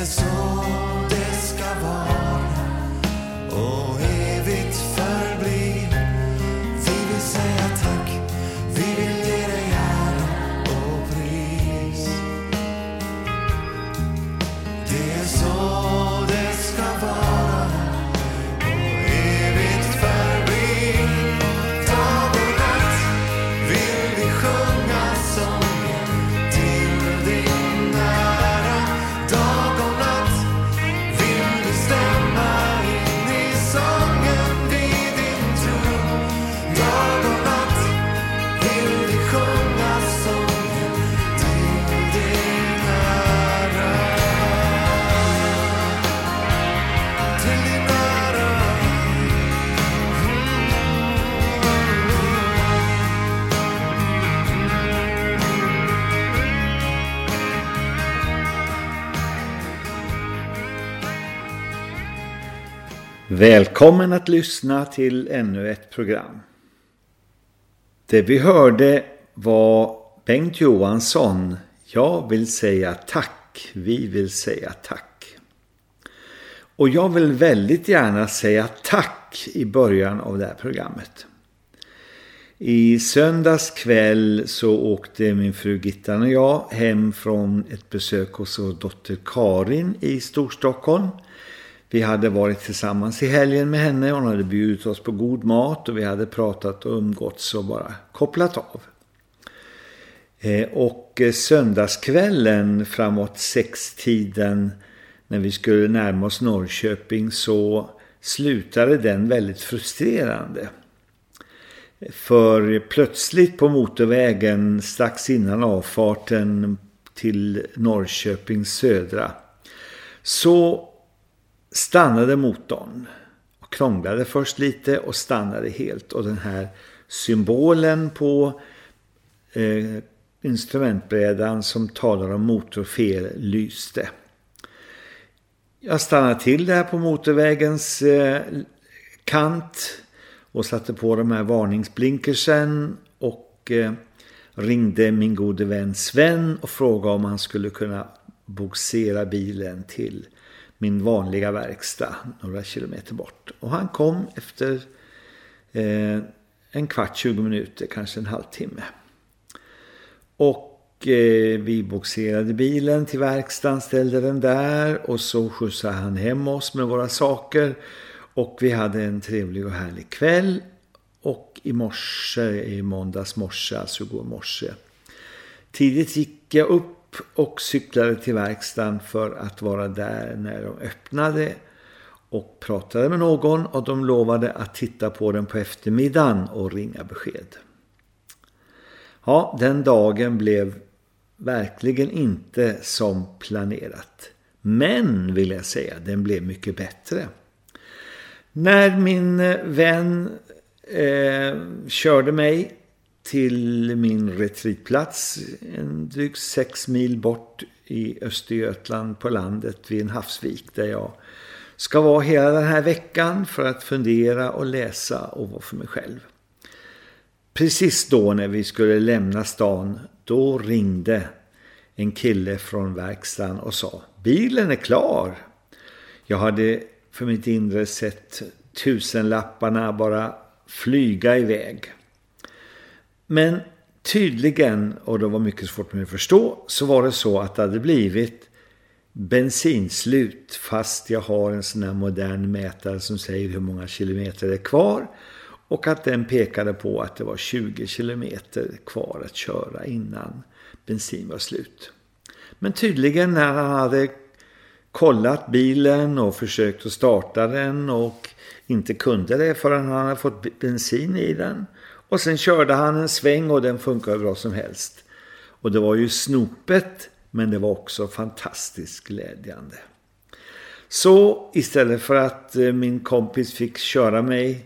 Det Välkommen att lyssna till ännu ett program. Det vi hörde var Bengt Johansson. Jag vill säga tack. Vi vill säga tack. Och jag vill väldigt gärna säga tack i början av det här programmet. I söndags kväll så åkte min fru Gittan och jag hem från ett besök hos vår dotter Karin i Storstockholm. Vi hade varit tillsammans i helgen med henne. Hon hade bjudit oss på god mat och vi hade pratat och umgåtts och bara kopplat av. Eh, och eh, söndagskvällen framåt sextiden när vi skulle närma oss Norrköping så slutade den väldigt frustrerande. För plötsligt på motorvägen strax innan avfarten till Norrköpings södra så stannade motorn och krånglade först lite och stannade helt. Och den här symbolen på eh, instrumentbrädan som talar om motorfel lyste. Jag stannade till där på motorvägens eh, kant och satte på de här varningsblinkersen och eh, ringde min gode vän Sven och frågade om han skulle kunna boxera bilen till min vanliga verkstad några kilometer bort. Och han kom efter eh, en kvart, 20 minuter, kanske en halvtimme. Och eh, vi boxerade bilen till verkstaden, ställde den där och så skjutsade han hem oss med våra saker. Och vi hade en trevlig och härlig kväll. Och i morse, i måndags morse, alltså igår morse. Tidigt gick jag upp och cyklade till verkstaden för att vara där när de öppnade och pratade med någon och de lovade att titta på den på eftermiddagen och ringa besked. Ja, den dagen blev verkligen inte som planerat. Men vill jag säga, den blev mycket bättre. När min vän eh, körde mig till min retreatplats en drygt sex mil bort i Östergötland på landet vid en havsvik där jag ska vara hela den här veckan för att fundera och läsa och vara för mig själv. Precis då när vi skulle lämna stan, då ringde en kille från verkstaden och sa Bilen är klar. Jag hade för mitt inre sett tusenlapparna bara flyga iväg. Men tydligen, och det var mycket svårt med att förstå, så var det så att det hade blivit bensinslut fast jag har en sån här modern mätare som säger hur många kilometer det är kvar och att den pekade på att det var 20 kilometer kvar att köra innan bensin var slut. Men tydligen när han hade kollat bilen och försökt att starta den och inte kunde det förrän han hade fått bensin i den. Och sen körde han en sväng och den funkade bra som helst. Och det var ju snopet men det var också fantastiskt glädjande. Så istället för att eh, min kompis fick köra mig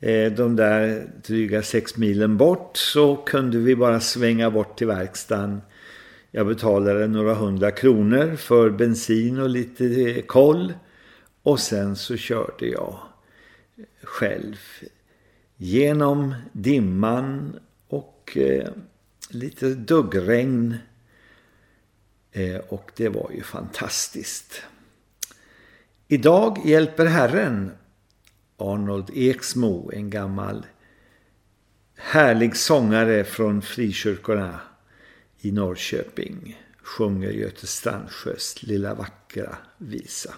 eh, de där dryga sex milen bort så kunde vi bara svänga bort till verkstaden. Jag betalade några hundra kronor för bensin och lite eh, koll och sen så körde jag själv genom dimman och eh, lite duggregn Eh, och det var ju fantastiskt. Idag hjälper Herren Arnold Eksmo, en gammal härlig sångare från frikyrkorna i Norrköping, sjunger Göte Strandsjös lilla vackra visa.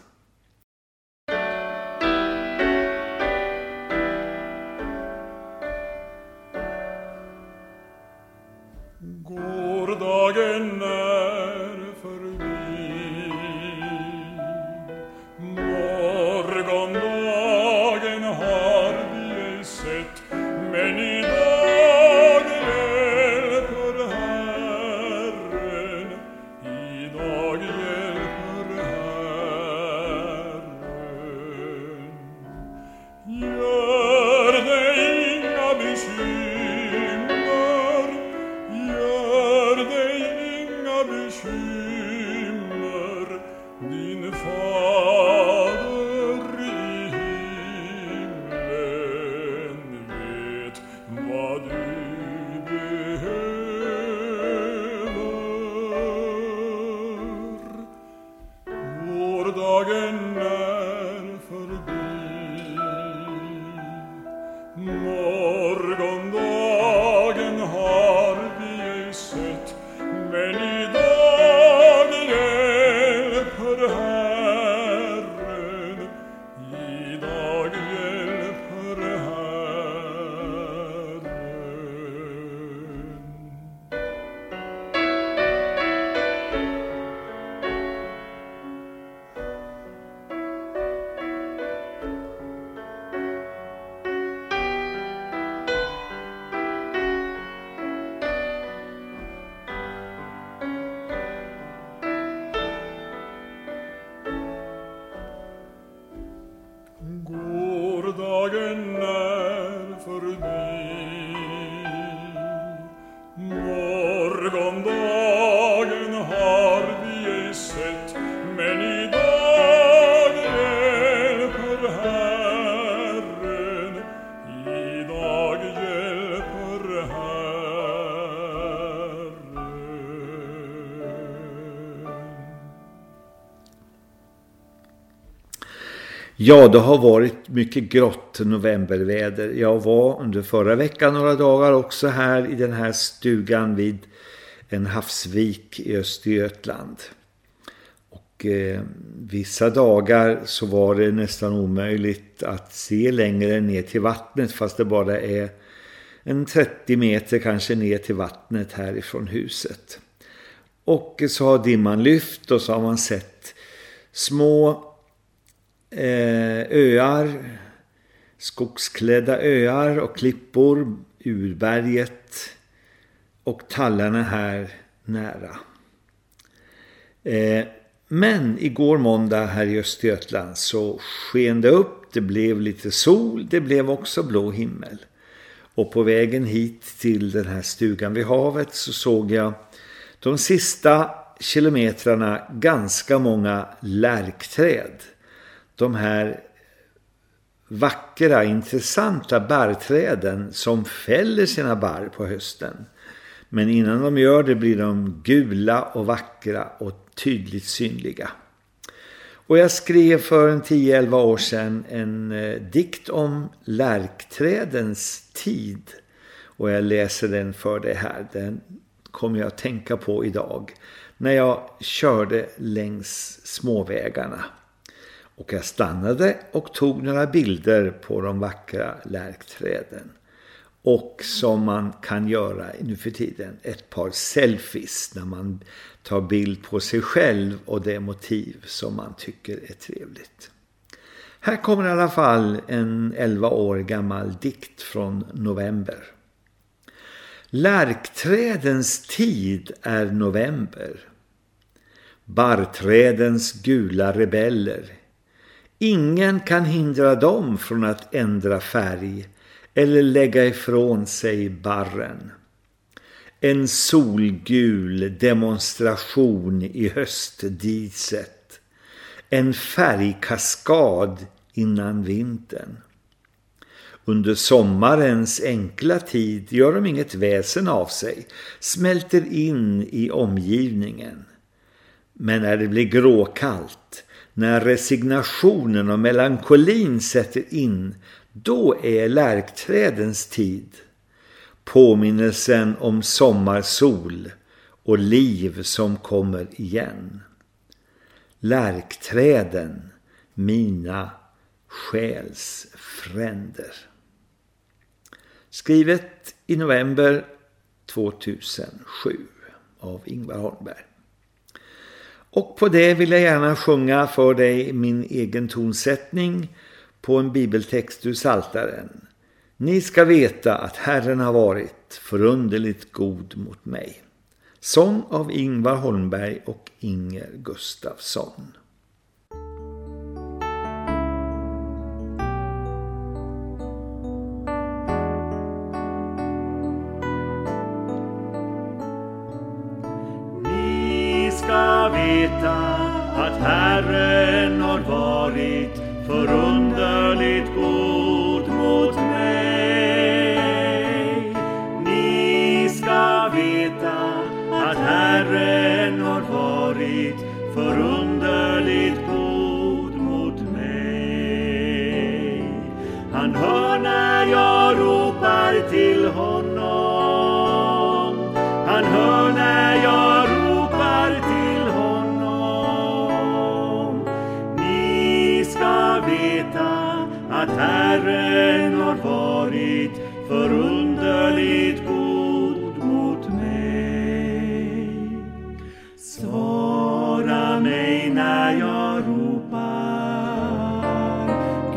Ja, det har varit mycket grått novemberväder. Jag var under förra veckan några dagar också här i den här stugan vid en havsvik i Östergötland. Och eh, vissa dagar så var det nästan omöjligt att se längre ner till vattnet fast det bara är en 30 meter kanske ner till vattnet härifrån huset. Och så har dimman lyft och så har man sett små Eh, öar, skogsklädda öar och klippor, urberget och tallarna här nära. Eh, men igår måndag här i Östergötland så sken det upp, det blev lite sol, det blev också blå himmel. Och på vägen hit till den här stugan vid havet så såg jag de sista kilometrarna ganska många lärkträd. De här vackra, intressanta barrträden som fäller sina barr på hösten. Men innan de gör det blir de gula och vackra och tydligt synliga. Och jag skrev för en 10-11 år sedan en eh, dikt om lärkträdens tid. Och jag läser den för dig här. Den kommer jag att tänka på idag. När jag körde längs småvägarna. Och jag stannade och tog några bilder på de vackra lärkträden. Och som man kan göra nu för tiden, ett par selfies när man tar bild på sig själv och det motiv som man tycker är trevligt. Här kommer i alla fall en 11 år gammal dikt från november. Lärkträdens tid är november. Barrträdens gula rebeller. Ingen kan hindra dem från att ändra färg eller lägga ifrån sig barren. En solgul demonstration i höstdiset. En färgkaskad innan vintern. Under sommarens enkla tid gör de inget väsen av sig, smälter in i omgivningen. Men när det blir gråkallt, när resignationen och melankolin sätter in, då är lärkträdens tid. Påminnelsen om sommarsol och liv som kommer igen. Lärkträden, mina själsfränder. Skrivet i november 2007 av Ingvar Holmberg. Och på det vill jag gärna sjunga för dig min egen tonsättning på en bibeltext ur Saltaren. Ni ska veta att Herren har varit förunderligt god mot mig. Sång av Ingvar Holmberg och Inger Gustafsson. Herren har varit förunderligt god mot mig. Ni ska veta att Herren har varit förunderligt god mot mig. Han hör när jag ropar till honom. Han hör Herren har varit förunderligt god mot mig. Svara mig när jag ropar.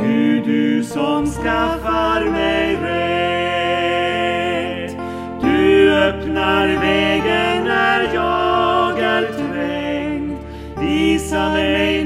Gud, du som skaffar mig rätt. Du öppnar vägen när jag är trängd. Visa mig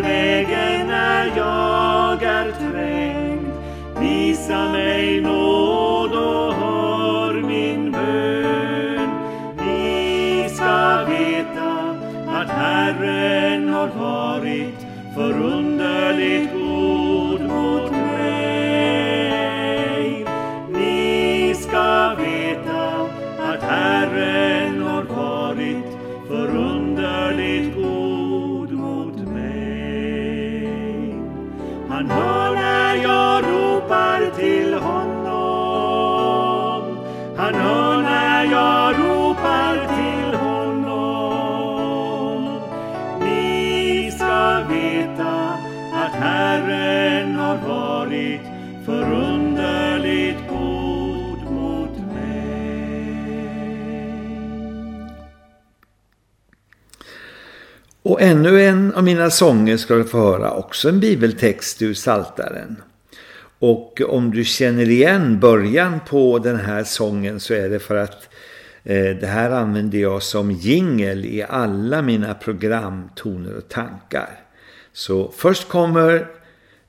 öppnar vägen när jag är trängd. Visa mig nåd Och ännu en av mina sånger ska du få höra, också en bibeltext ur Saltaren. Och om du känner igen början på den här sången så är det för att eh, det här använder jag som jingel i alla mina program, toner och tankar. Så först kommer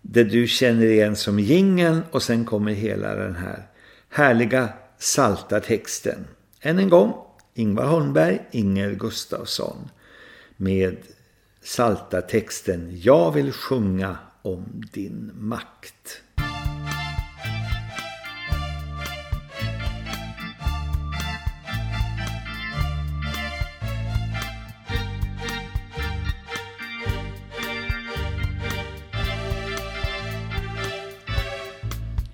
det du känner igen som jingeln och sen kommer hela den här härliga salta texten. Än en gång, Ingvar Holmberg, Inger Gustafsson med salta texten Jag vill sjunga om din makt.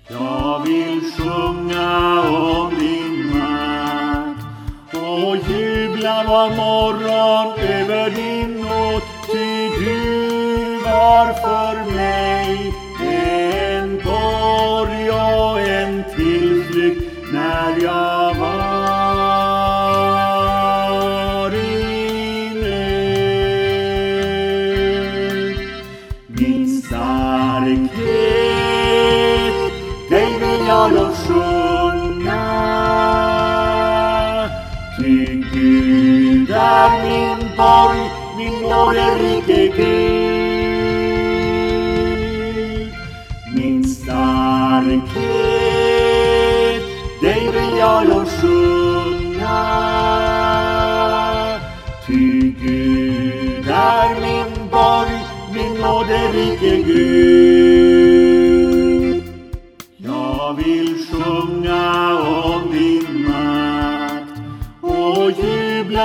Jag vill sjunga om din makt och jubla var morgon över din nåd. Du var för mig en borg och en tillflykt. När jag min riktig Gud. Min starkhet, dig vill jag lovsjunga. Ty Gud är min borg, min nåderike Gud.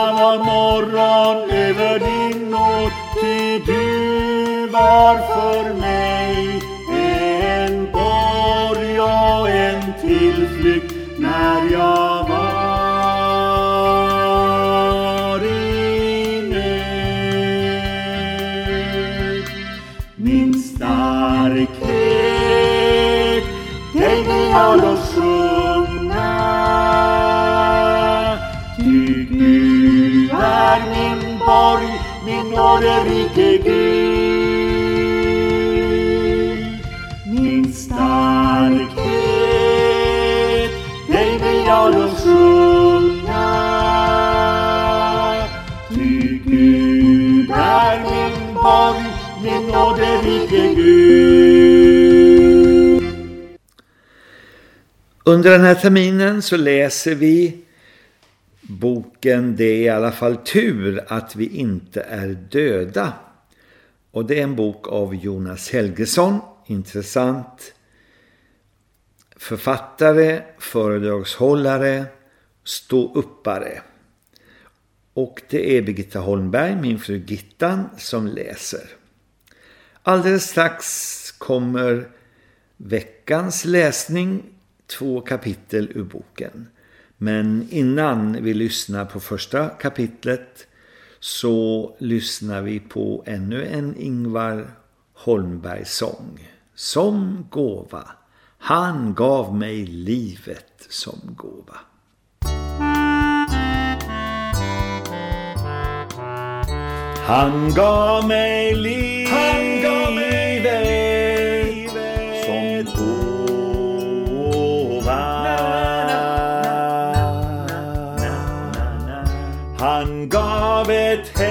Jubla var morgon över din nåd. Ty du var för mig en borg och en tillflykt när jag var i nöd. Min starkhet, dig vill jag nåde rike Gud. Min starkhet, dig vill jag lovsjunga. Ty Gud är min borg, min nåde rike Gud. Under den här terminen så läser vi boken Det är i alla fall tur att vi inte är döda. Och det är en bok av Jonas Helgesson, intressant författare, föredragshållare, ståuppare. Och det är Birgitta Holmberg, min fru Gittan, som läser. Alldeles strax kommer veckans läsning, två kapitel ur boken. Men innan vi lyssnar på första kapitlet så lyssnar vi på ännu en Ingvar Holmberg-sång. Som gåva. Han gav mig livet som gåva. Han gav mig livet, Han gav mig livet gav ett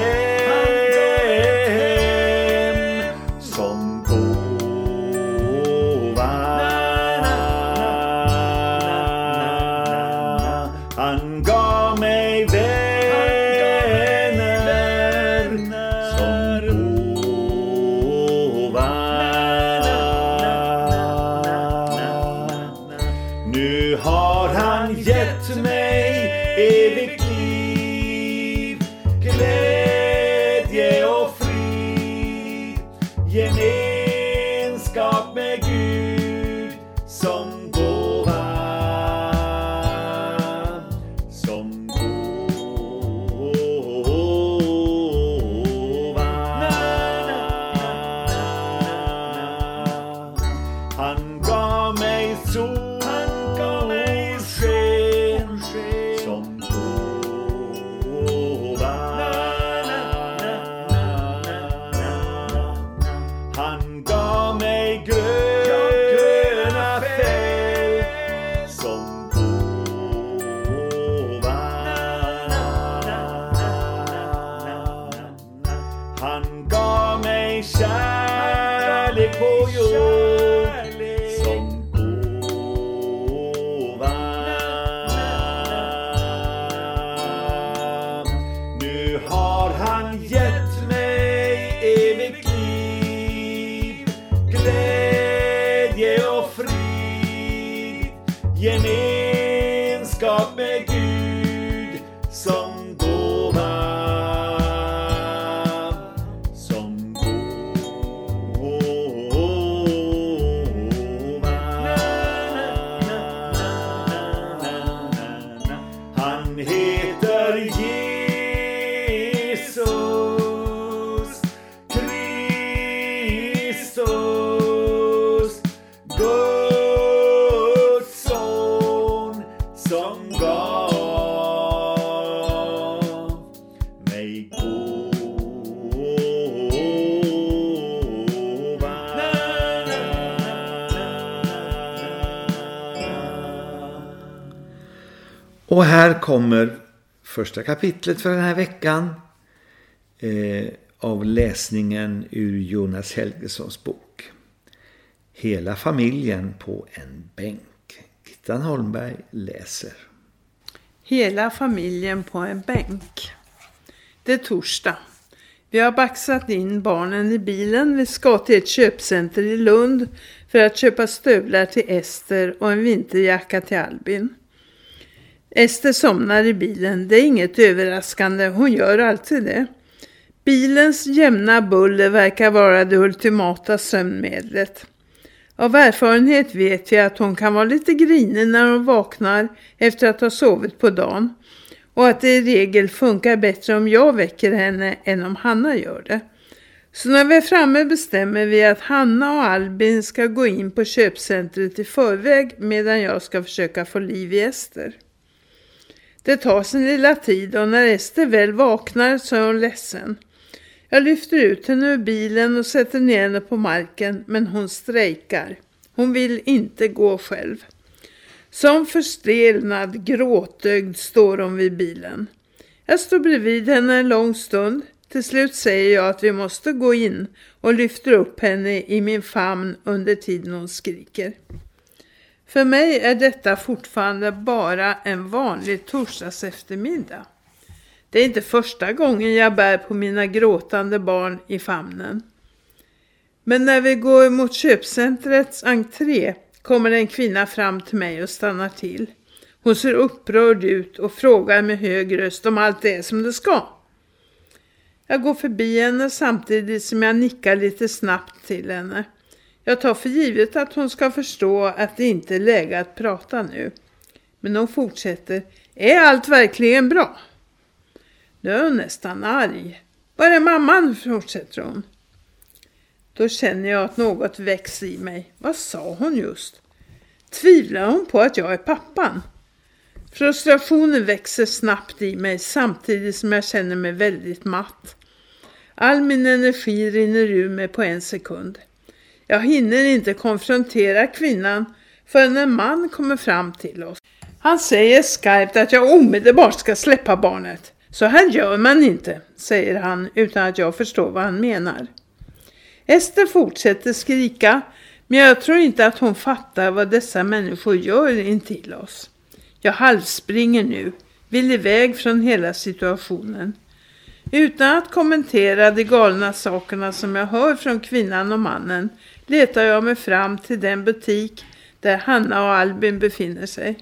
första kapitlet för den här veckan eh, av läsningen ur Jonas Helgesons bok. Hela familjen på en bänk. Gittan Holmberg läser. Hela familjen på en bänk. Det är torsdag. Vi har baxat in barnen i bilen. Vi ska till ett köpcenter i Lund för att köpa stövlar till Ester och en vinterjacka till Albin. Ester somnar i bilen. Det är inget överraskande. Hon gör alltid det. Bilens jämna buller verkar vara det ultimata sömnmedlet. Av erfarenhet vet jag att hon kan vara lite grinig när hon vaknar efter att ha sovit på dagen. Och att det i regel funkar bättre om jag väcker henne än om Hanna gör det. Så när vi är framme bestämmer vi att Hanna och Albin ska gå in på köpcentret i förväg medan jag ska försöka få liv i Ester. Det tar sin lilla tid och när Ester väl vaknar så är hon ledsen. Jag lyfter ut henne ur bilen och sätter ner henne på marken men hon strejkar. Hon vill inte gå själv. Som förstelnad, gråtögd står hon vid bilen. Jag står bredvid henne en lång stund. Till slut säger jag att vi måste gå in och lyfter upp henne i min famn under tiden hon skriker. För mig är detta fortfarande bara en vanlig torsdags eftermiddag. Det är inte första gången jag bär på mina gråtande barn i famnen. Men när vi går mot köpcentrets entré kommer en kvinna fram till mig och stannar till. Hon ser upprörd ut och frågar med hög röst om allt är som det ska. Jag går förbi henne samtidigt som jag nickar lite snabbt till henne. Jag tar för givet att hon ska förstå att det inte är läge att prata nu. Men hon fortsätter. Är allt verkligen bra? Nu är hon nästan arg. Var är mamman? fortsätter hon. Då känner jag att något växer i mig. Vad sa hon just? Tvivlar hon på att jag är pappan? Frustrationen växer snabbt i mig samtidigt som jag känner mig väldigt matt. All min energi rinner ur mig på en sekund. Jag hinner inte konfrontera kvinnan förrän en man kommer fram till oss. Han säger skarpt att jag omedelbart ska släppa barnet. Så här gör man inte, säger han utan att jag förstår vad han menar. Ester fortsätter skrika, men jag tror inte att hon fattar vad dessa människor gör intill oss. Jag halvspringer nu, vill iväg från hela situationen. Utan att kommentera de galna sakerna som jag hör från kvinnan och mannen letar jag mig fram till den butik där Hanna och Albin befinner sig.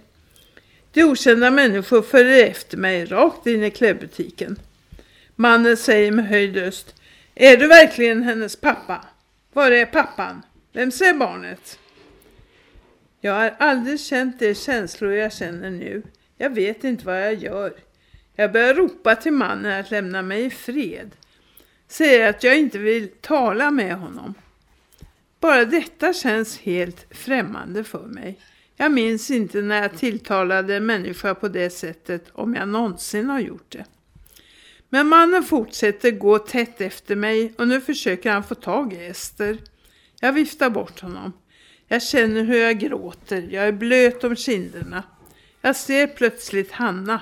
De okända människor följer efter mig rakt in i klädbutiken. Mannen säger med höjd röst. Är du verkligen hennes pappa? Var är pappan? Vem ser barnet? Jag har aldrig känt de känslor jag känner nu. Jag vet inte vad jag gör. Jag börjar ropa till mannen att lämna mig i fred. Säger att jag inte vill tala med honom. Bara detta känns helt främmande för mig. Jag minns inte när jag tilltalade en människa på det sättet om jag någonsin har gjort det. Men mannen fortsätter gå tätt efter mig och nu försöker han få tag i Ester. Jag viftar bort honom. Jag känner hur jag gråter. Jag är blöt om kinderna. Jag ser plötsligt Hanna.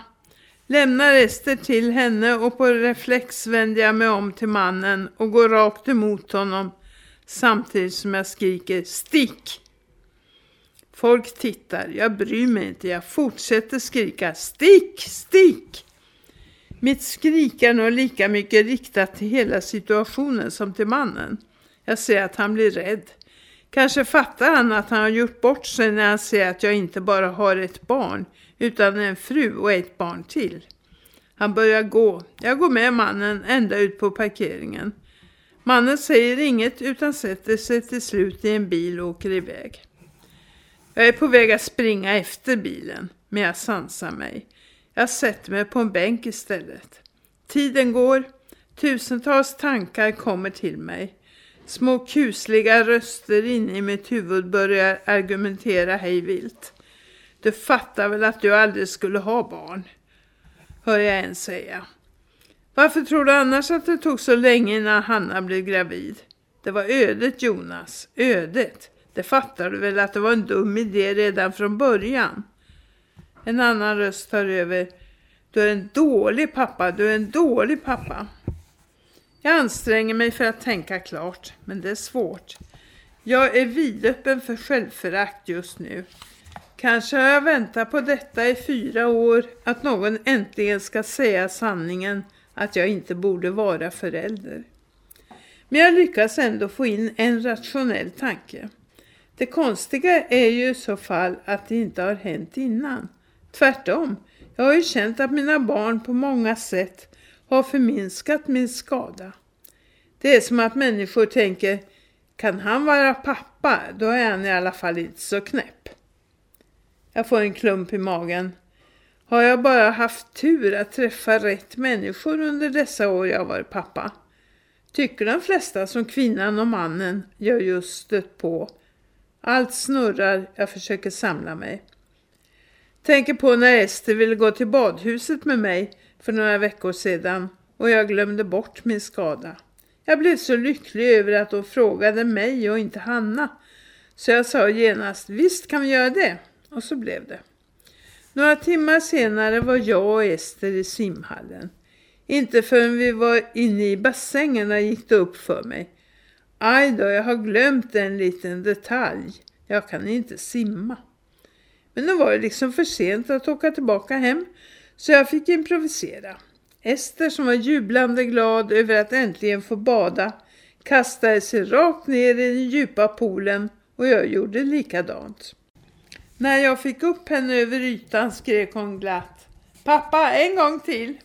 Lämnar Ester till henne och på reflex vänder jag mig om till mannen och går rakt emot honom samtidigt som jag skriker stick. Folk tittar, jag bryr mig inte, jag fortsätter skrika stick, stick. Mitt skrik är nog lika mycket riktat till hela situationen som till mannen. Jag ser att han blir rädd. Kanske fattar han att han har gjort bort sig när han ser att jag inte bara har ett barn utan en fru och ett barn till. Han börjar gå. Jag går med mannen ända ut på parkeringen. Mannen säger inget utan sätter sig till slut i en bil och åker iväg. Jag är på väg att springa efter bilen, men jag sansar mig. Jag sätter mig på en bänk istället. Tiden går, tusentals tankar kommer till mig. Små kusliga röster inne i mitt huvud börjar argumentera hejvilt. Du fattar väl att du aldrig skulle ha barn? Hör jag en säga. Varför tror du annars att det tog så länge innan Hanna blev gravid? Det var ödet Jonas, ödet. Det fattar du väl att det var en dum idé redan från början? En annan röst tar över. Du är en dålig pappa, du är en dålig pappa. Jag anstränger mig för att tänka klart, men det är svårt. Jag är vidöppen för självförakt just nu. Kanske har jag väntat på detta i fyra år, att någon äntligen ska säga sanningen att jag inte borde vara förälder. Men jag lyckas ändå få in en rationell tanke. Det konstiga är ju i så fall att det inte har hänt innan. Tvärtom, jag har ju känt att mina barn på många sätt har förminskat min skada. Det är som att människor tänker, kan han vara pappa, då är han i alla fall inte så knäpp. Jag får en klump i magen. Har jag bara haft tur att träffa rätt människor under dessa år jag varit pappa? Tycker de flesta som kvinnan och mannen jag just stött på. Allt snurrar, jag försöker samla mig. Tänker på när Ester ville gå till badhuset med mig för några veckor sedan och jag glömde bort min skada. Jag blev så lycklig över att hon frågade mig och inte Hanna. Så jag sa genast, visst kan vi göra det. Och så blev det. Några timmar senare var jag och Ester i simhallen. Inte förrän vi var inne i bassängerna gick det upp för mig. Aj då, jag har glömt en liten detalj. Jag kan inte simma. Men nu var det liksom för sent att åka tillbaka hem så jag fick improvisera. Ester som var jublande glad över att äntligen få bada kastade sig rakt ner i den djupa poolen och jag gjorde likadant. När jag fick upp henne över ytan skrek hon glatt. Pappa, en gång till!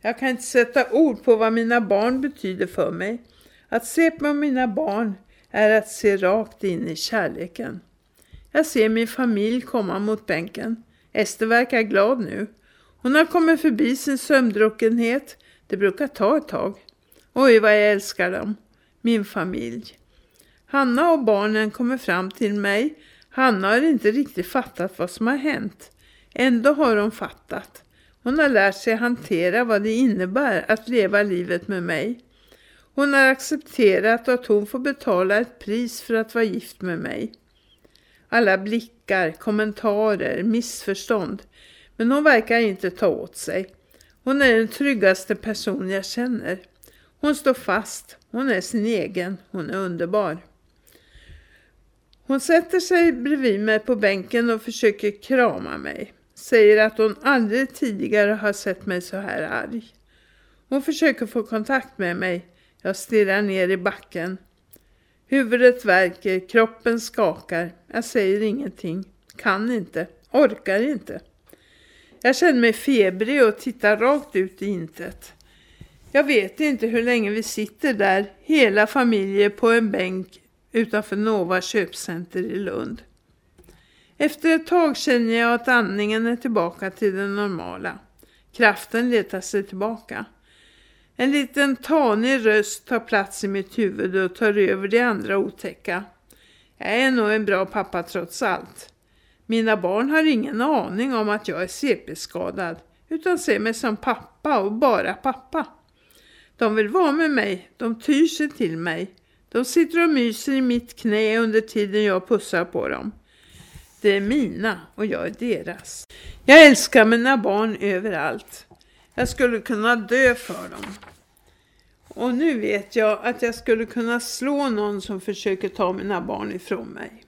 Jag kan inte sätta ord på vad mina barn betyder för mig. Att se på mina barn är att se rakt in i kärleken. Jag ser min familj komma mot bänken. Ester verkar glad nu. Hon har kommit förbi sin sömndruckenhet. Det brukar ta ett tag. Oj vad jag älskar dem. Min familj. Hanna och barnen kommer fram till mig Hanna har inte riktigt fattat vad som har hänt. Ändå har hon fattat. Hon har lärt sig hantera vad det innebär att leva livet med mig. Hon har accepterat att hon får betala ett pris för att vara gift med mig. Alla blickar, kommentarer, missförstånd. Men hon verkar inte ta åt sig. Hon är den tryggaste person jag känner. Hon står fast. Hon är sin egen. Hon är underbar. Hon sätter sig bredvid mig på bänken och försöker krama mig. Säger att hon aldrig tidigare har sett mig så här arg. Hon försöker få kontakt med mig. Jag stirrar ner i backen. Huvudet värker, kroppen skakar. Jag säger ingenting. Kan inte. Orkar inte. Jag känner mig febrig och tittar rakt ut i intet. Jag vet inte hur länge vi sitter där, hela familjen på en bänk utanför Nova köpcenter i Lund. Efter ett tag känner jag att andningen är tillbaka till det normala. Kraften letar sig tillbaka. En liten tanig röst tar plats i mitt huvud och tar över det andra otäcka. Jag är nog en bra pappa trots allt. Mina barn har ingen aning om att jag är CP-skadad utan ser mig som pappa och bara pappa. De vill vara med mig, de tyr sig till mig. De sitter och myser i mitt knä under tiden jag pussar på dem. Det är mina och jag är deras. Jag älskar mina barn överallt. Jag skulle kunna dö för dem. Och nu vet jag att jag skulle kunna slå någon som försöker ta mina barn ifrån mig.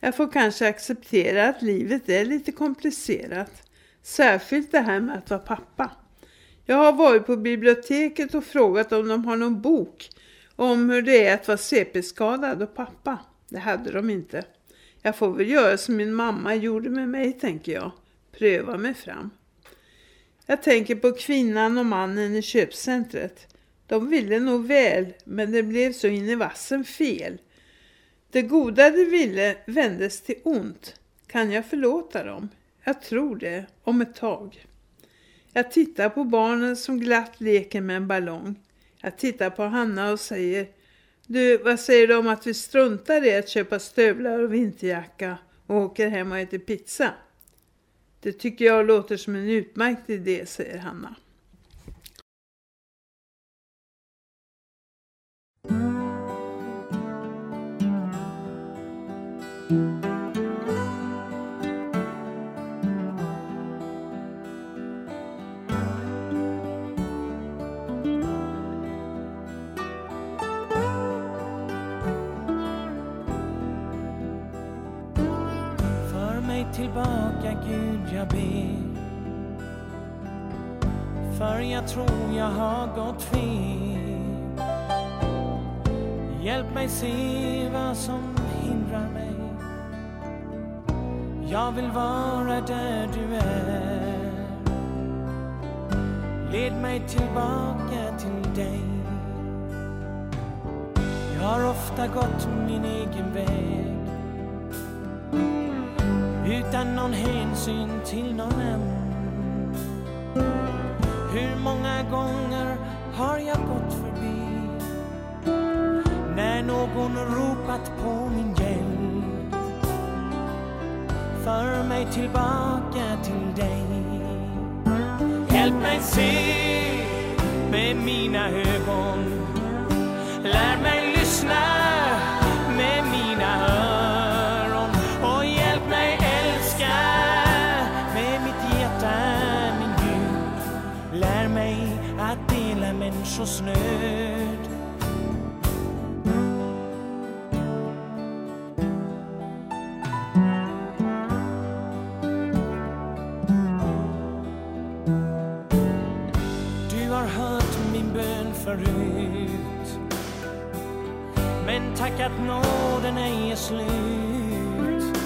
Jag får kanske acceptera att livet är lite komplicerat. Särskilt det här med att vara pappa. Jag har varit på biblioteket och frågat om de har någon bok om hur det är att vara CP-skadad och pappa. Det hade de inte. Jag får väl göra som min mamma gjorde med mig, tänker jag. Pröva mig fram. Jag tänker på kvinnan och mannen i köpcentret. De ville nog väl, men det blev så in i vassen fel. Det goda de ville vändes till ont. Kan jag förlåta dem? Jag tror det, om ett tag. Jag tittar på barnen som glatt leker med en ballong. Jag tittar på Hanna och säger Du, vad säger du om att vi struntar i att köpa stövlar och vinterjacka och åker hem och äter pizza? Det tycker jag låter som en utmärkt idé, säger Hanna. Tack att nåden ej är slut.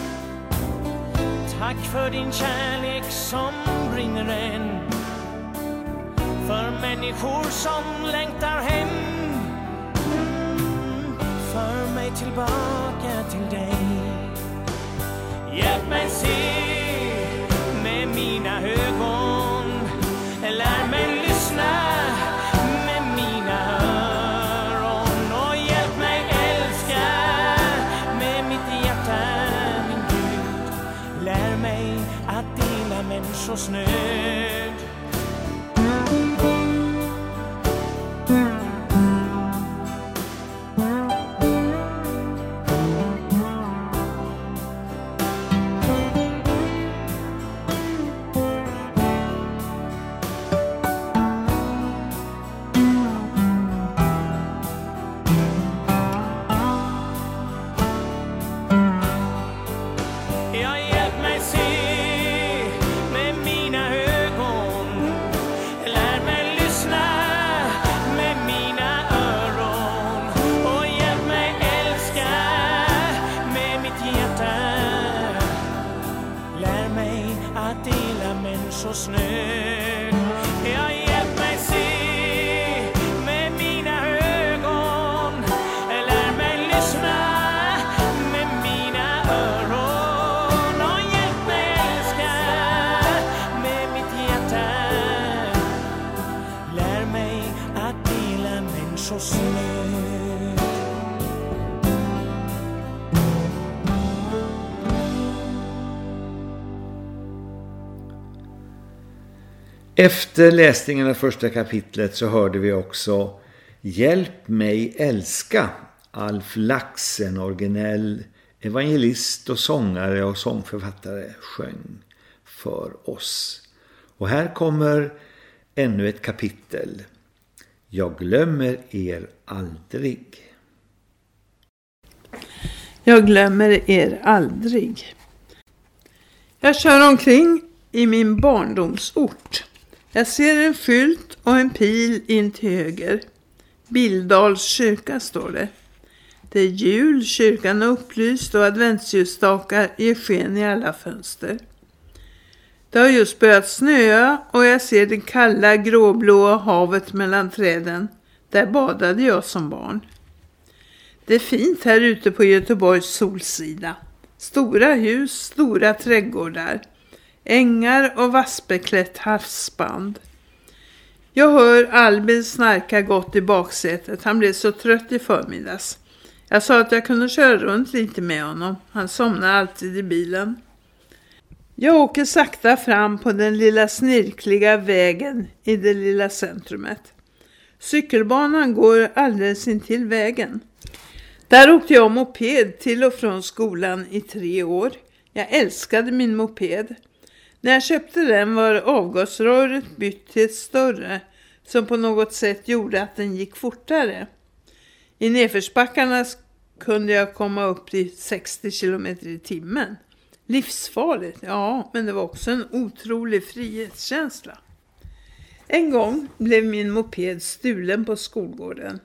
Tack för din kärlek som brinner än. För människor som längtar hem. För mig tillbaka till dig. Hjälp mig se och snö Efter läsningen av första kapitlet så hörde vi också Hjälp mig älska Alf Laxen, originell evangelist och sångare och sångförfattare sjöng för oss. Och här kommer ännu ett kapitel. Jag glömmer er aldrig. Jag glömmer er aldrig. Jag kör omkring i min barndomsort. Jag ser en skylt och en pil in till höger. Bildals kyrka står det. Det är jul, kyrkan är upplyst och adventsljusstakar ger sken i alla fönster. Det har just börjat snöa och jag ser det kalla gråblåa havet mellan träden. Där badade jag som barn. Det är fint här ute på Göteborgs solsida. Stora hus, stora trädgårdar. Ängar och vassbeklätt havsband. Jag hör Albin snarka gott i baksätet. Han blev så trött i förmiddags. Jag sa att jag kunde köra runt lite med honom. Han somnar alltid i bilen. Jag åker sakta fram på den lilla snirkliga vägen i det lilla centrumet. Cykelbanan går alldeles intill vägen. Där åkte jag moped till och från skolan i tre år. Jag älskade min moped. När jag köpte den var avgasröret bytt till ett större som på något sätt gjorde att den gick fortare. I nedförsbackarna kunde jag komma upp till 60 km i timmen. Livsfarligt, ja, men det var också en otrolig frihetskänsla. En gång blev min moped stulen på skolgården.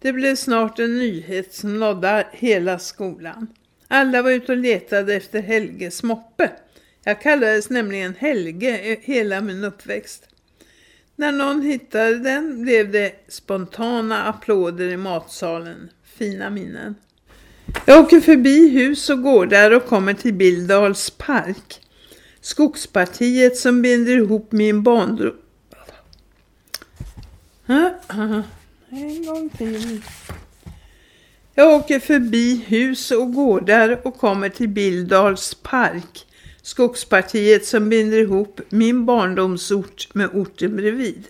Det blev snart en nyhet som nådde hela skolan. Alla var ute och letade efter Helges moppe. Jag kallades nämligen Helge hela min uppväxt. När någon hittade den blev det spontana applåder i matsalen. Fina minnen. Jag åker förbi hus och gårdar och kommer till Bildals park. Skogspartiet som binder ihop min barndom. En gång till. Jag åker förbi hus och gårdar och kommer till Bildals park. Skogspartiet som binder ihop min barndomsort med orten bredvid.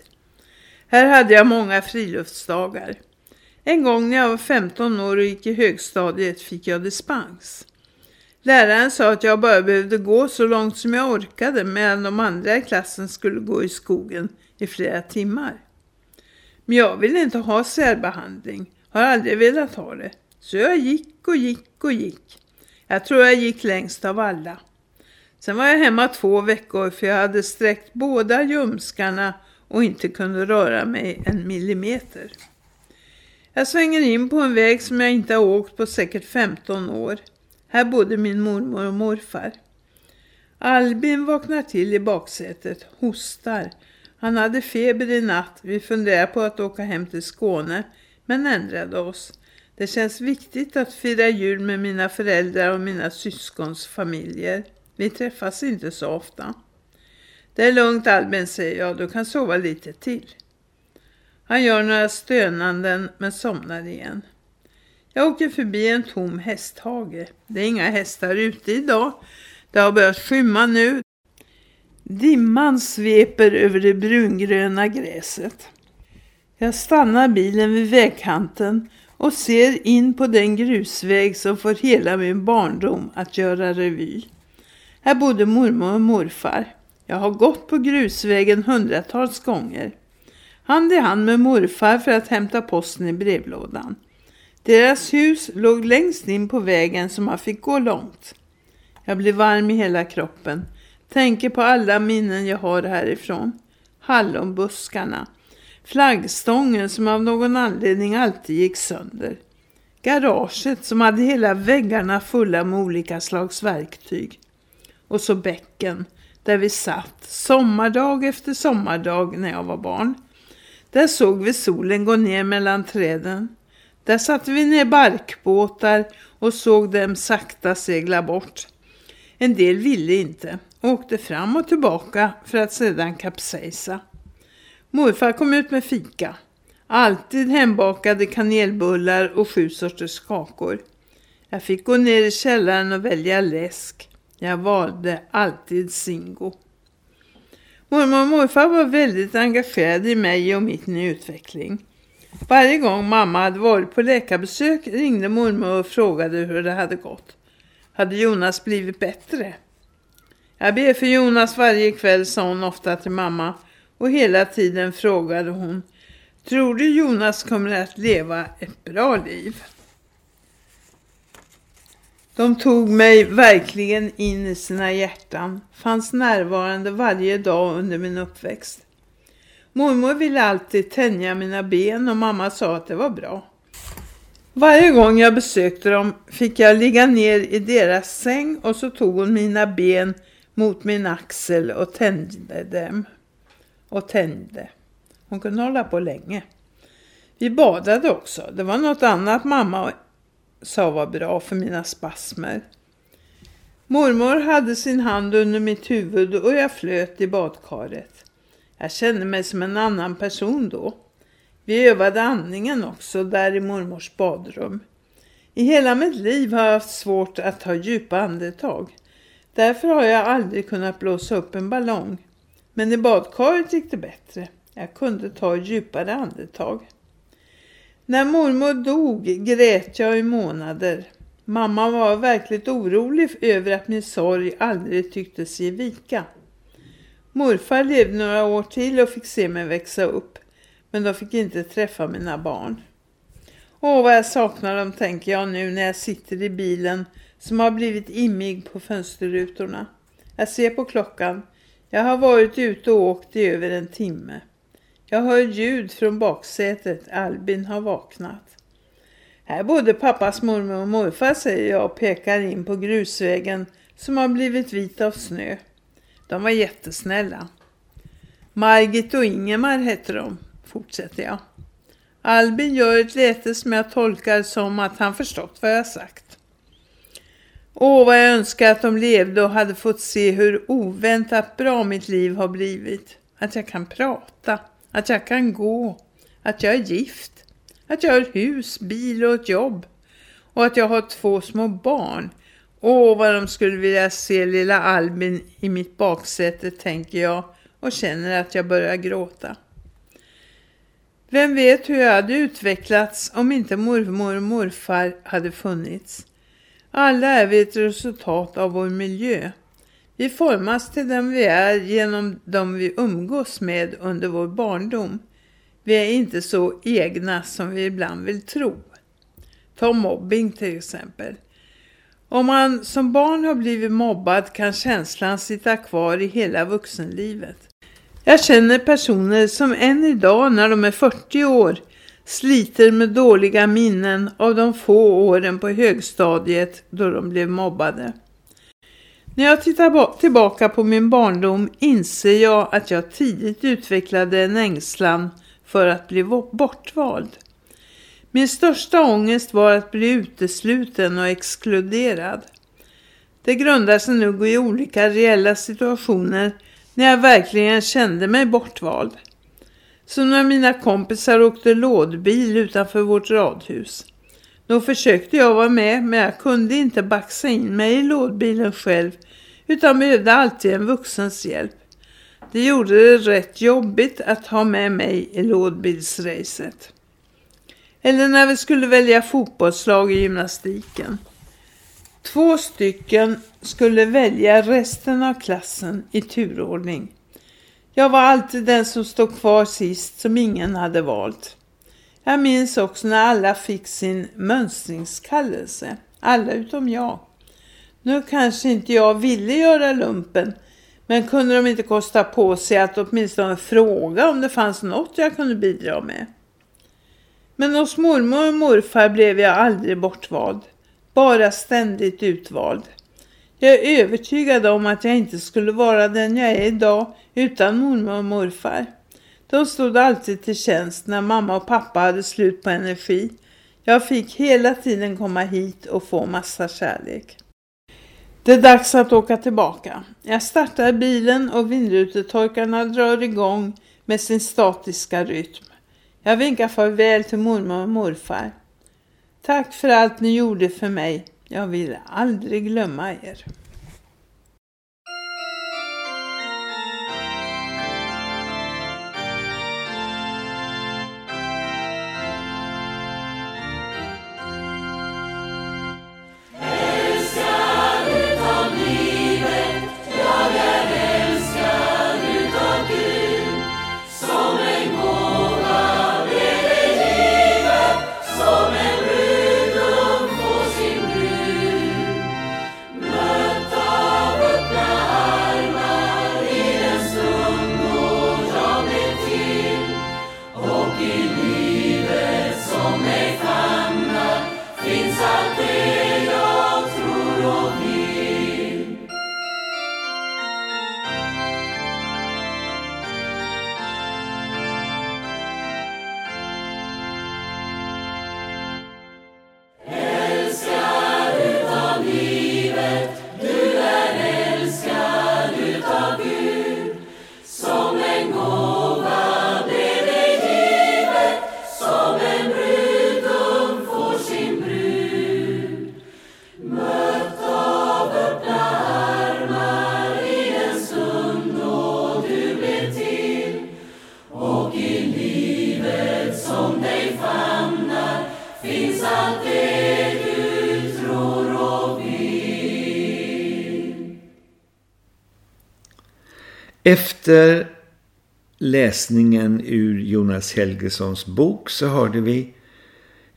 Här hade jag många friluftsdagar. En gång när jag var 15 år och gick i högstadiet fick jag dispens. Läraren sa att jag bara behövde gå så långt som jag orkade medan de andra i klassen skulle gå i skogen i flera timmar. Men jag ville inte ha särbehandling, har aldrig velat ha det. Så jag gick och gick och gick. Jag tror jag gick längst av alla. Sen var jag hemma två veckor för jag hade sträckt båda ljumskarna och inte kunde röra mig en millimeter. Jag svänger in på en väg som jag inte har åkt på säkert 15 år. Här bodde min mormor och morfar. Albin vaknar till i baksätet, hostar. Han hade feber i natt. Vi funderar på att åka hem till Skåne, men ändrade oss. Det känns viktigt att fira jul med mina föräldrar och mina syskons familjer. Vi träffas inte så ofta. Det är lugnt Albin, säger jag. Du kan sova lite till. Han gör några stönanden men somnar igen. Jag åker förbi en tom hästhage. Det är inga hästar ute idag. Det har börjat skymma nu. Dimman sveper över det brungröna gräset. Jag stannar bilen vid vägkanten och ser in på den grusväg som får hela min barndom att göra revy. Här bodde mormor och morfar. Jag har gått på grusvägen hundratals gånger. Hand i hand med morfar för att hämta posten i brevlådan. Deras hus låg längst in på vägen så man fick gå långt. Jag blir varm i hela kroppen. Tänker på alla minnen jag har härifrån. Hallonbuskarna. Flaggstången som av någon anledning alltid gick sönder. Garaget som hade hela väggarna fulla med olika slags verktyg. Och så bäcken där vi satt sommardag efter sommardag när jag var barn. Där såg vi solen gå ner mellan träden. Där satte vi ner barkbåtar och såg dem sakta segla bort. En del ville inte, och åkte fram och tillbaka för att sedan kapsejsa. Morfar kom ut med fika. Alltid hembakade kanelbullar och sju sorters kakor. Jag fick gå ner i källaren och välja läsk. Jag valde alltid Singo. Mormor och morfar var väldigt engagerade i mig och mitt utveckling. Varje gång mamma hade varit på läkarbesök ringde mormor och frågade hur det hade gått. Hade Jonas blivit bättre? Jag ber för Jonas varje kväll, sa hon ofta till mamma. Och hela tiden frågade hon, tror du Jonas kommer att leva ett bra liv? De tog mig verkligen in i sina hjärtan, fanns närvarande varje dag under min uppväxt. Mormor ville alltid tänja mina ben och mamma sa att det var bra. Varje gång jag besökte dem fick jag ligga ner i deras säng och så tog hon mina ben mot min axel och tände dem. Och tände. Hon kunde hålla på länge. Vi badade också. Det var något annat mamma sa var bra för mina spasmer. Mormor hade sin hand under mitt huvud och jag flöt i badkaret. Jag kände mig som en annan person då. Vi övade andningen också där i mormors badrum. I hela mitt liv har jag haft svårt att ta djupa andetag. Därför har jag aldrig kunnat blåsa upp en ballong. Men i badkaret gick det bättre. Jag kunde ta djupare andetag. När mormor dog grät jag i månader. Mamma var verkligt orolig över att min sorg aldrig tycktes ge vika. Morfar levde några år till och fick se mig växa upp. Men de fick inte träffa mina barn. Åh, vad jag saknar dem tänker jag nu när jag sitter i bilen som har blivit immig på fönsterrutorna. Jag ser på klockan. Jag har varit ute och åkt i över en timme. Jag hör ljud från baksätet. Albin har vaknat. Här bodde pappas mormor och morfar säger jag och pekar in på grusvägen som har blivit vit av snö. De var jättesnälla. Margit och Ingemar heter de, fortsätter jag. Albin gör ett läte som jag tolkar som att han förstått vad jag sagt. Åh, vad jag önskar att de levde och hade fått se hur oväntat bra mitt liv har blivit. Att jag kan prata, att jag kan gå, att jag är gift, att jag har hus, bil och ett jobb. Och att jag har två små barn. Åh, vad de skulle vilja se lilla Albin i mitt baksäte, tänker jag och känner att jag börjar gråta. Vem vet hur jag hade utvecklats om inte mormor och morfar hade funnits. Alla är vi ett resultat av vår miljö. Vi formas till den vi är genom de vi umgås med under vår barndom. Vi är inte så egna som vi ibland vill tro. Ta mobbing till exempel. Om man som barn har blivit mobbad kan känslan sitta kvar i hela vuxenlivet. Jag känner personer som än idag när de är 40 år sliter med dåliga minnen av de få åren på högstadiet då de blev mobbade. När jag tittar tillbaka på min barndom inser jag att jag tidigt utvecklade en ängslan för att bli bortvald. Min största ångest var att bli utesluten och exkluderad. Det grundar sig nog i olika reella situationer när jag verkligen kände mig bortvald. Som när mina kompisar åkte lådbil utanför vårt radhus. Då försökte jag vara med men jag kunde inte baxa in mig i lådbilen själv utan behövde alltid en vuxens hjälp. Det gjorde det rätt jobbigt att ha med mig i lådbilsracet. Eller när vi skulle välja fotbollslag i gymnastiken. Två stycken skulle välja resten av klassen i turordning. Jag var alltid den som stod kvar sist som ingen hade valt. Jag minns också när alla fick sin mönstringskallelse. Alla utom jag. Nu kanske inte jag ville göra lumpen. Men kunde de inte kosta på sig att åtminstone fråga om det fanns något jag kunde bidra med. Men hos mormor och morfar blev jag aldrig bortvald. Bara ständigt utvald. Jag är övertygad om att jag inte skulle vara den jag är idag utan mormor och morfar. De stod alltid till tjänst när mamma och pappa hade slut på energi. Jag fick hela tiden komma hit och få massa kärlek. Det är dags att åka tillbaka. Jag startar bilen och vindrutetorkarna drar igång med sin statiska rytm. Jag vinkar farväl till mormor och morfar. Tack för allt ni gjorde för mig. Jag vill aldrig glömma er. Efter läsningen ur Jonas Helgesons bok så hörde vi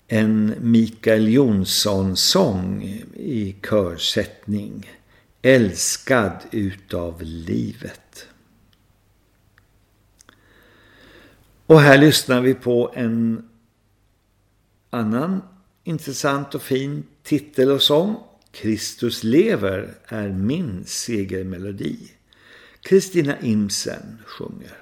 en Mikael Jonsson-sång i körsättning. Älskad utav livet. Och här lyssnar vi på en annan intressant och fin titel och sång. Kristus lever är min segermelodi. Kristina Imsen sjunger.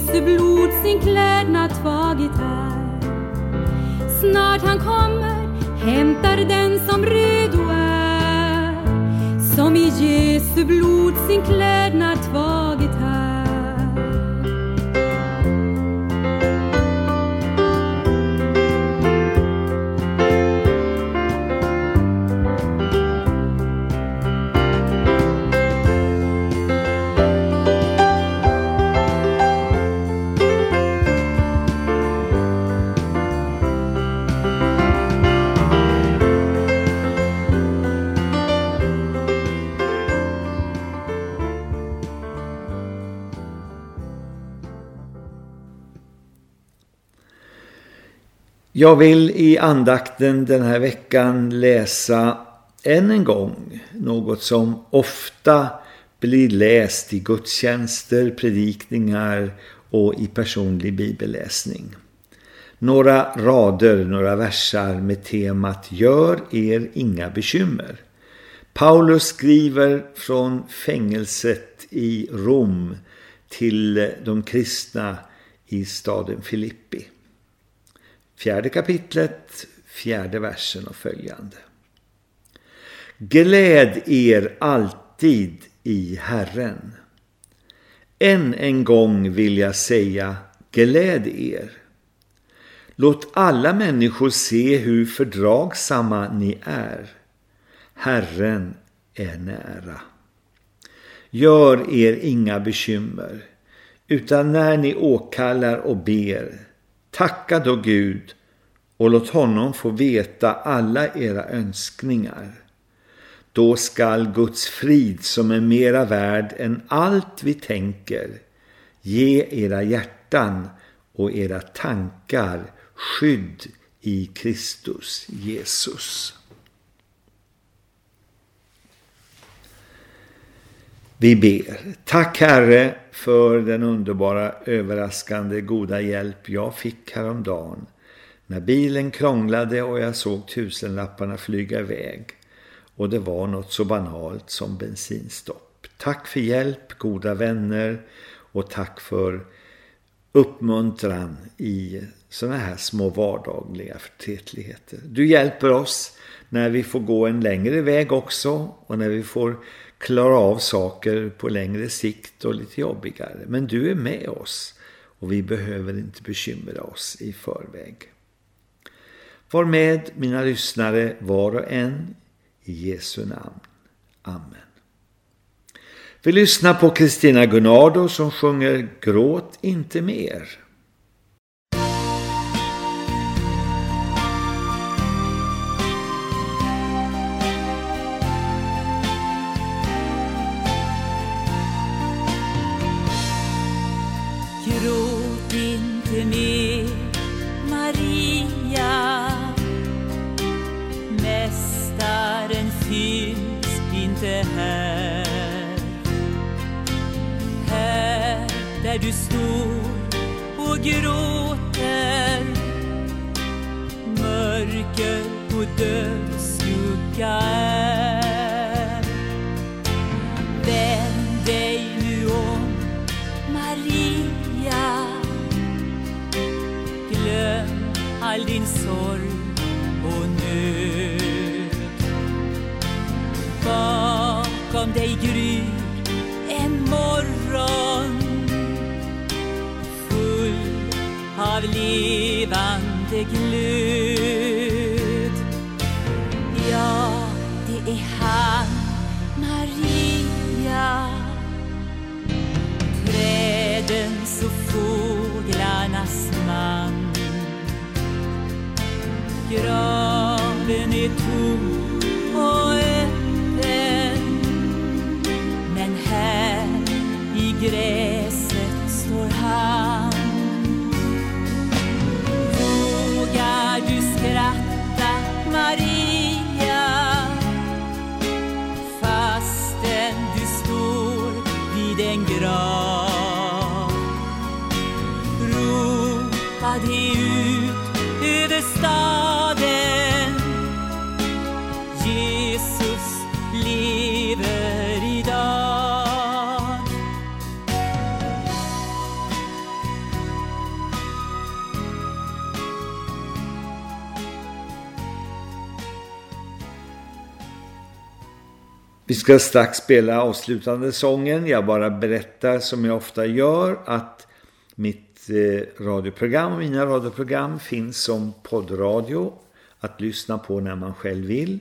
Jesu blod sin klädnad tagit här. Snart han kommer hämtar den som redo är, som i Jesu blod sin klädnad tvagit Jag vill i andakten den här veckan läsa än en gång något som ofta blir läst i gudstjänster, predikningar och i personlig bibelläsning. Några rader, några versar med temat Gör er inga bekymmer. Paulus skriver från fängelset i Rom till de kristna i staden Filippi. Fjärde kapitlet, fjärde versen och följande. Gläd er alltid i Herren. Än en gång vill jag säga, gläd er. Låt alla människor se hur fördragsamma ni är. Herren är nära. Gör er inga bekymmer, utan när ni åkallar och ber, tacka då Gud och låt honom få veta alla era önskningar. Då skall Guds frid som är mera värd än allt vi tänker ge era hjärtan och era tankar skydd i Kristus Jesus. Vi ber. Tack Herre för den underbara, överraskande, goda hjälp jag fick häromdagen. När bilen krånglade och jag såg tusenlapparna flyga iväg. Och det var något så banalt som bensinstopp. Tack för hjälp, goda vänner och tack för uppmuntran i sådana här små vardagliga förtretligheter. Du hjälper oss när vi får gå en längre väg också och när vi får klara av saker på längre sikt och lite jobbigare. Men du är med oss och vi behöver inte bekymra oss i förväg. Var med mina lyssnare var och en i Jesu namn. Amen. Vi lyssnar på Kristina Gunnardo som sjunger Gråt inte mer. Du står och gråter. Mörker och dödsskugga är. Vänd dig nu om, Maria. Glöm all din sorg och nöd. Bakom dig gryr levande glöd. Ja, det är han, Maria trädens och fåglarnas man. Graven är tom och öppen men här i gräset ska strax spela avslutande sången. Jag bara berättar som jag ofta gör att mitt eh, radioprogram och mina radioprogram finns som poddradio att lyssna på när man själv vill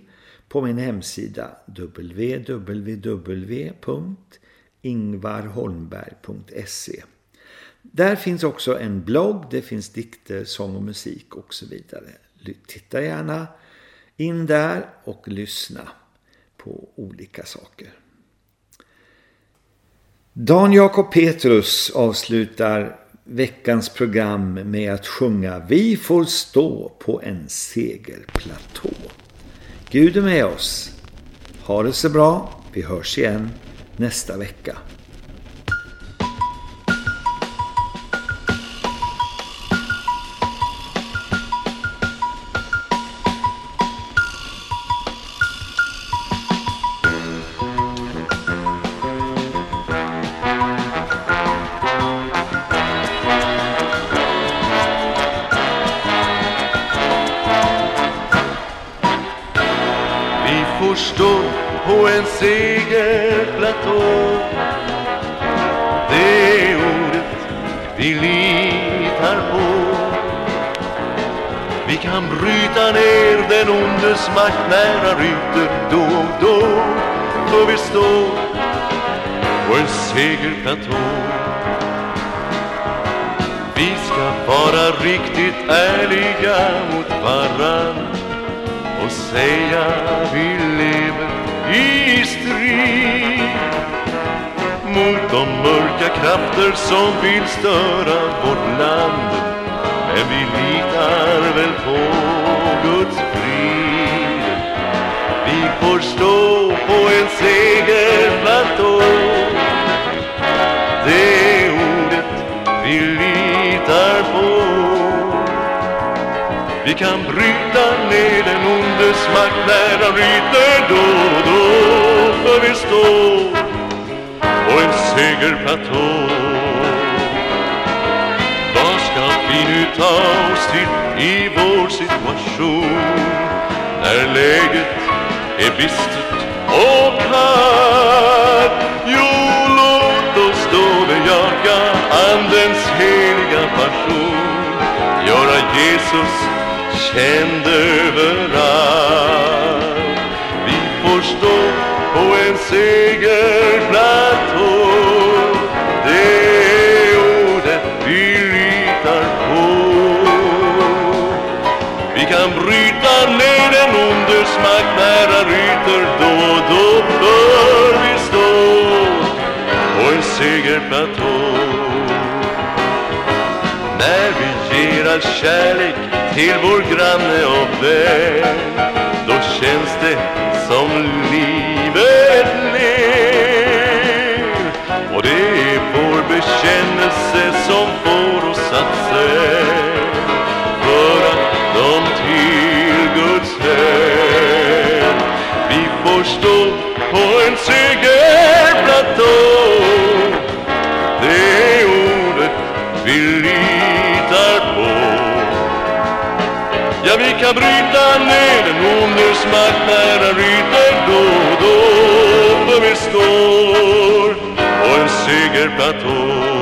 på min hemsida www.ingvarholmberg.se Där finns också en blogg, det finns dikter, sång och musik och så vidare. Titta gärna in där och lyssna på olika saker. Dan Jakob Petrus avslutar veckans program med att sjunga Vi får stå på en segerplatå. Gud är med oss. Ha det så bra. Vi hörs igen nästa vecka. Ta oss till i vår situation. När läget är bistert och kallt Jo, låt oss då bejaka Andens heliga passion. Göra Jesus känd överallt. Vi får stå på en segerplats. En när vi ger all kärlek till vår granne och vän Då känns det som livet ler. Och det är vår bekännelse som får oss att se För att till Guds hem Vi får stå på en seger Ja, bryta ner den ondes makt när han ryter då och då. För vi står på en segerplatå.